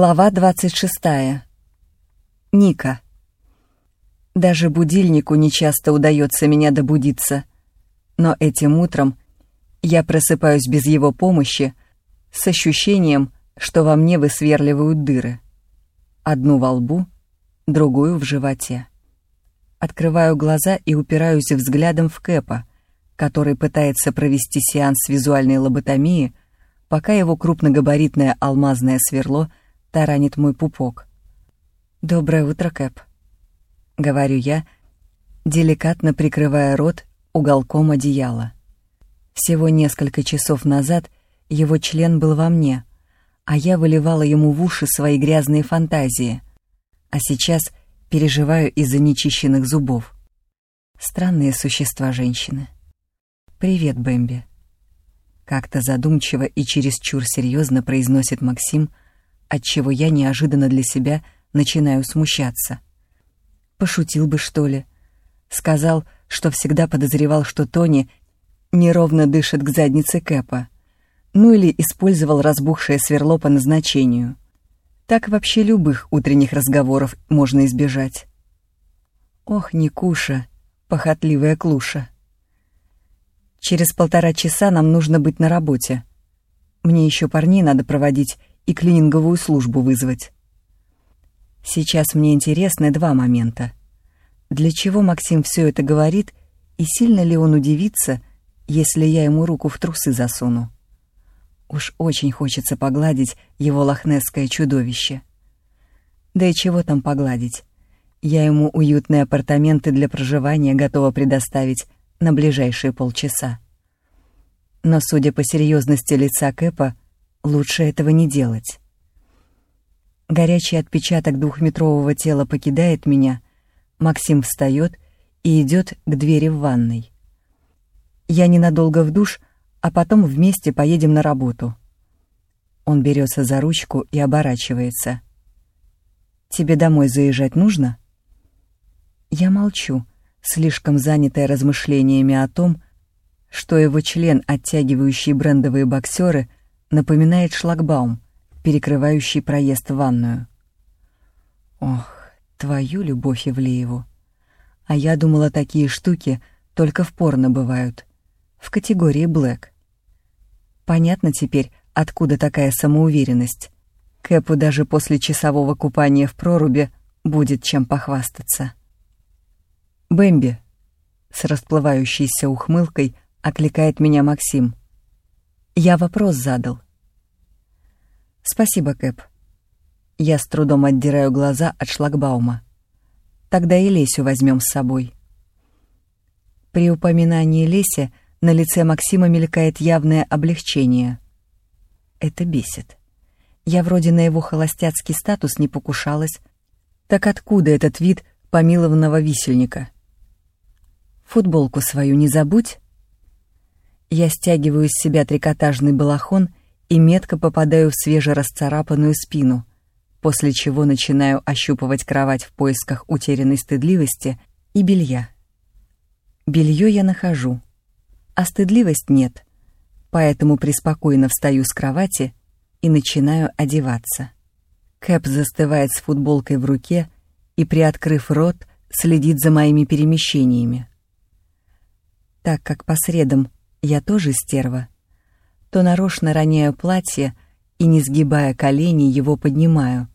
Глава 26. Ника. Даже будильнику нечасто удается меня добудиться, но этим утром я просыпаюсь без его помощи с ощущением, что во мне высверливают дыры. Одну во лбу, другую в животе. Открываю глаза и упираюсь взглядом в Кэпа, который пытается провести сеанс визуальной лоботомии, пока его крупногабаритное алмазное сверло — таранит мой пупок. «Доброе утро, Кэп», — говорю я, деликатно прикрывая рот уголком одеяла. Всего несколько часов назад его член был во мне, а я выливала ему в уши свои грязные фантазии, а сейчас переживаю из-за нечищенных зубов. Странные существа женщины. «Привет, Бэмби», — как-то задумчиво и чересчур серьезно произносит Максим — отчего я неожиданно для себя начинаю смущаться. Пошутил бы, что ли. Сказал, что всегда подозревал, что Тони неровно дышит к заднице Кэпа. Ну или использовал разбухшее сверло по назначению. Так вообще любых утренних разговоров можно избежать. Ох, Никуша, похотливая клуша. Через полтора часа нам нужно быть на работе. Мне еще парней надо проводить и клининговую службу вызвать. Сейчас мне интересны два момента. Для чего Максим все это говорит, и сильно ли он удивится, если я ему руку в трусы засуну? Уж очень хочется погладить его лохнесское чудовище. Да и чего там погладить? Я ему уютные апартаменты для проживания готова предоставить на ближайшие полчаса. Но, судя по серьезности лица Кэпа, Лучше этого не делать. Горячий отпечаток двухметрового тела покидает меня, Максим встает и идет к двери в ванной. Я ненадолго в душ, а потом вместе поедем на работу. Он берется за ручку и оборачивается. «Тебе домой заезжать нужно?» Я молчу, слишком занятая размышлениями о том, что его член, оттягивающий брендовые боксеры, напоминает шлагбаум, перекрывающий проезд в ванную. Ох, твою любовь Ивлееву. А я думала, такие штуки только в порно бывают. В категории блэк. Понятно теперь, откуда такая самоуверенность. Кэпу даже после часового купания в проруби будет чем похвастаться. «Бэмби», — с расплывающейся ухмылкой окликает меня Максим. Я вопрос задал. Спасибо, Кэп. Я с трудом отдираю глаза от шлагбаума. Тогда и Лесю возьмем с собой. При упоминании Леси на лице Максима мелькает явное облегчение. Это бесит. Я вроде на его холостяцкий статус не покушалась. Так откуда этот вид помилованного висельника? Футболку свою не забудь. Я стягиваю из себя трикотажный балахон и метко попадаю в свежерасцарапанную спину, после чего начинаю ощупывать кровать в поисках утерянной стыдливости и белья. Белье я нахожу, а стыдливость нет, поэтому преспокойно встаю с кровати и начинаю одеваться. Кэп застывает с футболкой в руке и, приоткрыв рот, следит за моими перемещениями. Так как по средам я тоже стерва, то нарочно роняю платье и, не сгибая колени, его поднимаю,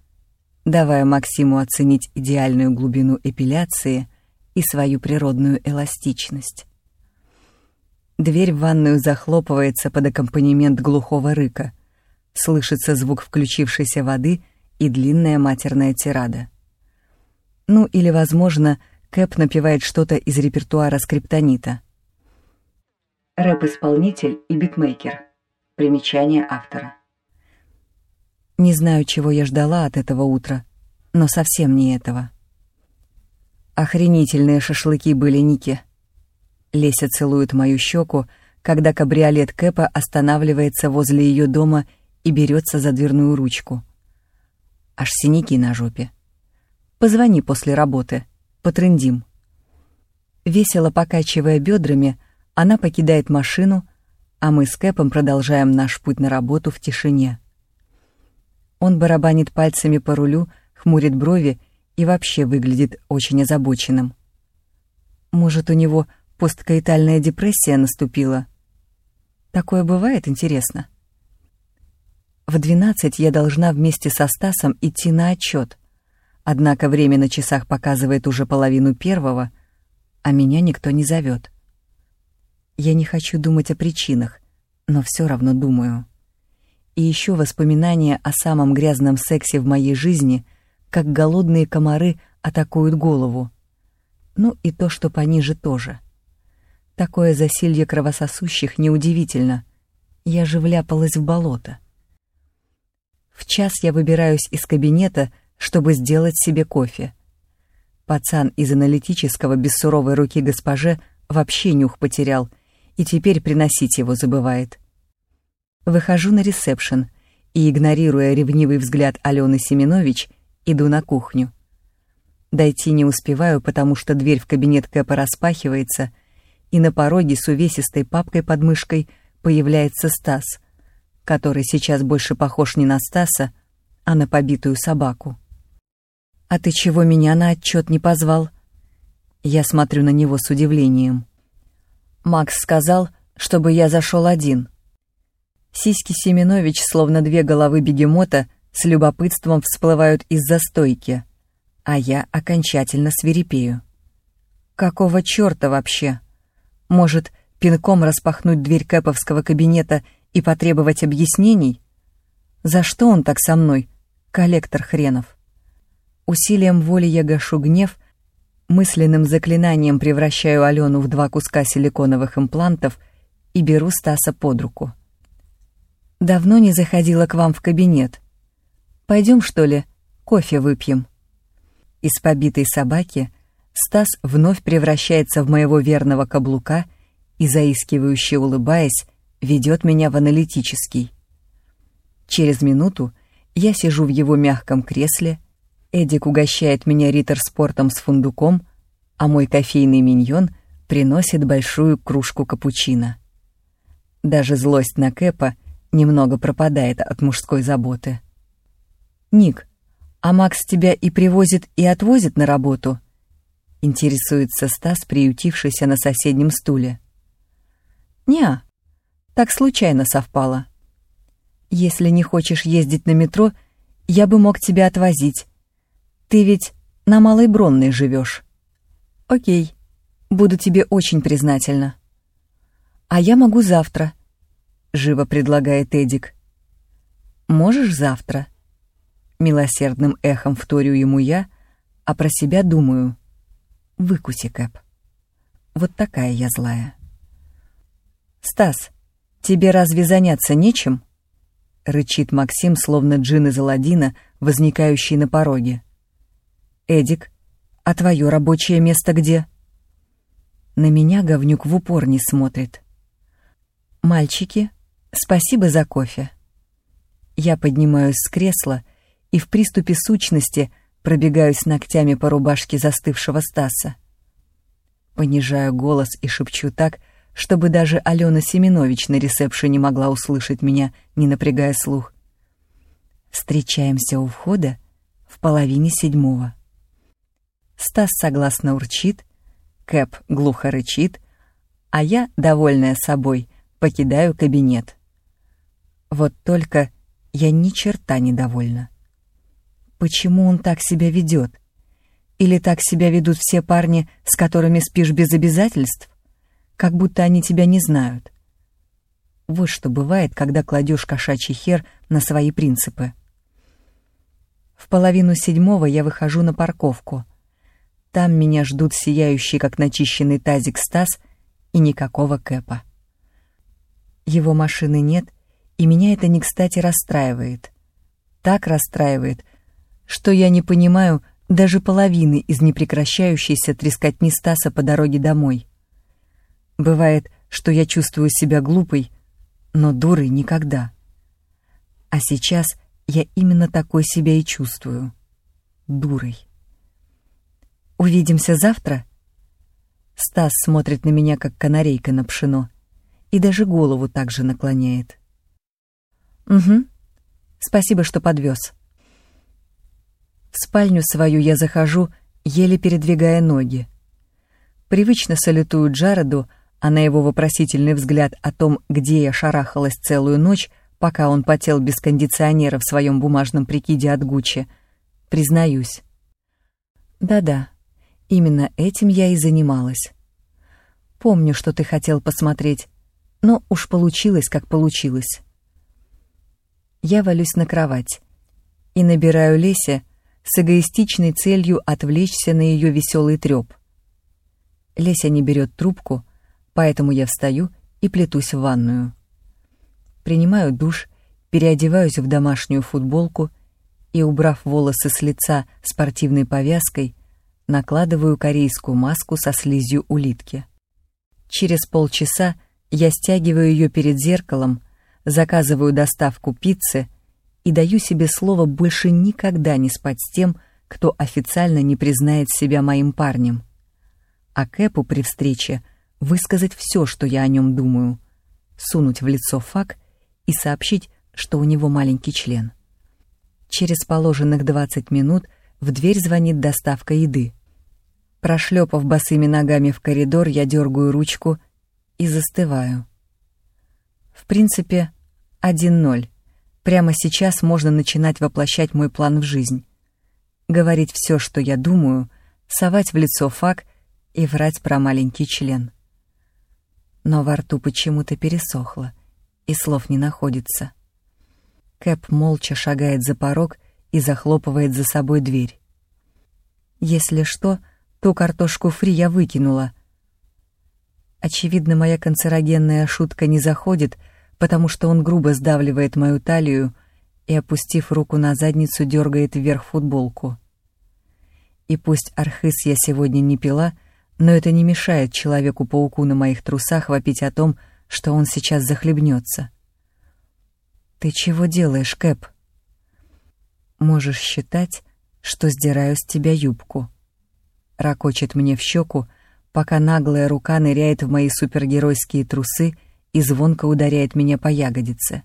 давая Максиму оценить идеальную глубину эпиляции и свою природную эластичность. Дверь в ванную захлопывается под аккомпанемент глухого рыка. Слышится звук включившейся воды и длинная матерная тирада. Ну или, возможно, Кэп напевает что-то из репертуара скриптонита — Рэп-исполнитель и битмейкер. Примечание автора. Не знаю, чего я ждала от этого утра, но совсем не этого. Охренительные шашлыки были Ники. Леся целует мою щеку, когда кабриолет Кэпа останавливается возле ее дома и берется за дверную ручку. Аж синяки на жопе. Позвони после работы, потрындим. Весело покачивая бедрами, она покидает машину, а мы с Кэпом продолжаем наш путь на работу в тишине. Он барабанит пальцами по рулю, хмурит брови и вообще выглядит очень озабоченным. Может, у него посткаитальная депрессия наступила? Такое бывает, интересно. В двенадцать я должна вместе со Стасом идти на отчет. Однако время на часах показывает уже половину первого, а меня никто не зовет. Я не хочу думать о причинах, но все равно думаю. И еще воспоминания о самом грязном сексе в моей жизни, как голодные комары атакуют голову. Ну и то, что пониже тоже. Такое засилье кровососущих неудивительно. Я же вляпалась в болото. В час я выбираюсь из кабинета, чтобы сделать себе кофе. Пацан из аналитического без суровой руки госпоже вообще нюх потерял и теперь приносить его забывает. Выхожу на ресепшн и, игнорируя ревнивый взгляд Алены Семенович, иду на кухню. Дойти не успеваю, потому что дверь в кабинет Кэпа распахивается, и на пороге с увесистой папкой под мышкой появляется Стас, который сейчас больше похож не на Стаса, а на побитую собаку. «А ты чего меня на отчет не позвал?» Я смотрю на него с удивлением. Макс сказал, чтобы я зашел один. Сиськи Семенович, словно две головы бегемота, с любопытством всплывают из застойки, а я окончательно свирепею. Какого черта вообще? Может, пинком распахнуть дверь Кэповского кабинета и потребовать объяснений? За что он так со мной, коллектор хренов? Усилием воли я гашу гнев, мысленным заклинанием превращаю Алену в два куска силиконовых имплантов и беру Стаса под руку. Давно не заходила к вам в кабинет. Пойдем, что ли, кофе выпьем. Из побитой собаки Стас вновь превращается в моего верного каблука и, заискивающе улыбаясь, ведет меня в аналитический. Через минуту я сижу в его мягком кресле, Эдик угощает меня риттерспортом с фундуком, а мой кофейный миньон приносит большую кружку капучино. Даже злость на Кэпа немного пропадает от мужской заботы. «Ник, а Макс тебя и привозит, и отвозит на работу?» — интересуется Стас, приютившийся на соседнем стуле. «Не, так случайно совпало. Если не хочешь ездить на метро, я бы мог тебя отвозить. Ты ведь на Малой Бронной живешь. Окей, буду тебе очень признательна. А я могу завтра —— живо предлагает Эдик. «Можешь завтра?» Милосердным эхом вторю ему я, а про себя думаю. «Выкуси, Кэп». Вот такая я злая. «Стас, тебе разве заняться нечем?» — рычит Максим, словно джин из Аладдина, возникающий на пороге. «Эдик, а твое рабочее место где?» На меня говнюк в упор не смотрит. «Мальчики, Спасибо за кофе. Я поднимаюсь с кресла и в приступе сущности пробегаюсь ногтями по рубашке застывшего Стаса. Понижаю голос и шепчу так, чтобы даже Алена Семенович на ресепшене могла услышать меня, не напрягая слух. Встречаемся у входа в половине седьмого. Стас согласно урчит, Кэп глухо рычит, а я, довольная собой, покидаю кабинет. Вот только я ни черта недовольна. Почему он так себя ведет? Или так себя ведут все парни, с которыми спишь без обязательств? Как будто они тебя не знают. Вот что бывает, когда кладешь кошачий хер на свои принципы. В половину седьмого я выхожу на парковку. Там меня ждут сияющий, как начищенный тазик Стас, и никакого Кэпа. Его машины нет — и меня это не кстати расстраивает. Так расстраивает, что я не понимаю даже половины из непрекращающейся трескотни Стаса по дороге домой. Бывает, что я чувствую себя глупой, но дурой никогда. А сейчас я именно такой себя и чувствую. Дурой. «Увидимся завтра?» Стас смотрит на меня, как канарейка на пшено, и даже голову также наклоняет. «Угу. Спасибо, что подвез. В спальню свою я захожу, еле передвигая ноги. Привычно салютую Джареду, а на его вопросительный взгляд о том, где я шарахалась целую ночь, пока он потел без кондиционера в своем бумажном прикиде от Гуччи, признаюсь. Да-да, именно этим я и занималась. Помню, что ты хотел посмотреть, но уж получилось, как получилось. Я валюсь на кровать и набираю Лесе с эгоистичной целью отвлечься на ее веселый треп. Леся не берет трубку, поэтому я встаю и плетусь в ванную. Принимаю душ, переодеваюсь в домашнюю футболку и, убрав волосы с лица спортивной повязкой, накладываю корейскую маску со слизью улитки. Через полчаса я стягиваю ее перед зеркалом, заказываю доставку пиццы и даю себе слово больше никогда не спать с тем, кто официально не признает себя моим парнем. А Кэпу при встрече высказать все, что я о нем думаю, сунуть в лицо факт и сообщить, что у него маленький член. Через положенных 20 минут в дверь звонит доставка еды. Прошлепав босыми ногами в коридор, я дергаю ручку и застываю. В принципе, 1-0. Прямо сейчас можно начинать воплощать мой план в жизнь. Говорить все, что я думаю, совать в лицо факт и врать про маленький член. Но во рту почему-то пересохло, и слов не находится. Кэп молча шагает за порог и захлопывает за собой дверь. Если что, то картошку фри я выкинула. Очевидно, моя канцерогенная шутка не заходит, потому что он грубо сдавливает мою талию и, опустив руку на задницу, дергает вверх футболку. И пусть архиз я сегодня не пила, но это не мешает Человеку-пауку на моих трусах вопить о том, что он сейчас захлебнется. «Ты чего делаешь, Кэп?» «Можешь считать, что сдираю с тебя юбку». Ракочет мне в щеку, пока наглая рука ныряет в мои супергеройские трусы и звонко ударяет меня по ягодице.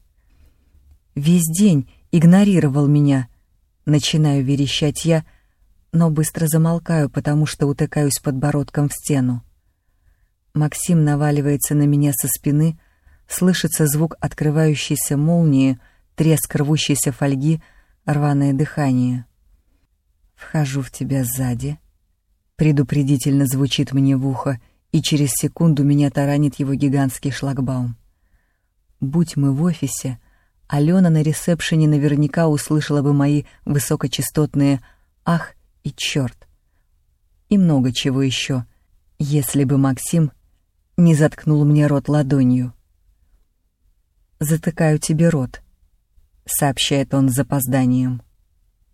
Весь день игнорировал меня. Начинаю верещать я, но быстро замолкаю, потому что утыкаюсь подбородком в стену. Максим наваливается на меня со спины, слышится звук открывающейся молнии, треск рвущейся фольги, рваное дыхание. «Вхожу в тебя сзади», — предупредительно звучит мне в ухо, и через секунду меня таранит его гигантский шлагбаум. Будь мы в офисе, Алена на ресепшене наверняка услышала бы мои высокочастотные «ах» и «черт». И много чего еще, если бы Максим не заткнул мне рот ладонью. «Затыкаю тебе рот», — сообщает он с запозданием.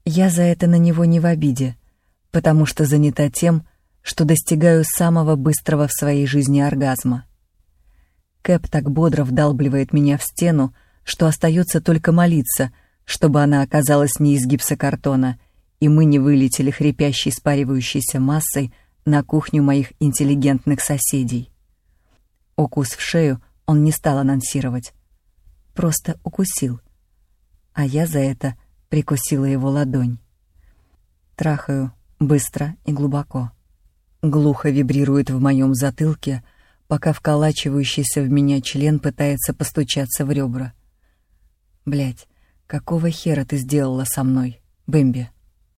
Я за это на него не в обиде, потому что занята тем, что достигаю самого быстрого в своей жизни оргазма. Кэп так бодро вдалбливает меня в стену, что остается только молиться, чтобы она оказалась не из гипсокартона, и мы не вылетели хрипящей спаривающейся массой на кухню моих интеллигентных соседей. Укус в шею он не стал анонсировать. Просто укусил. А я за это прикусила его ладонь. Трахаю быстро и глубоко. Глухо вибрирует в моем затылке, пока вколачивающийся в меня член пытается постучаться в ребра. Блять, какого хера ты сделала со мной, Бэмби?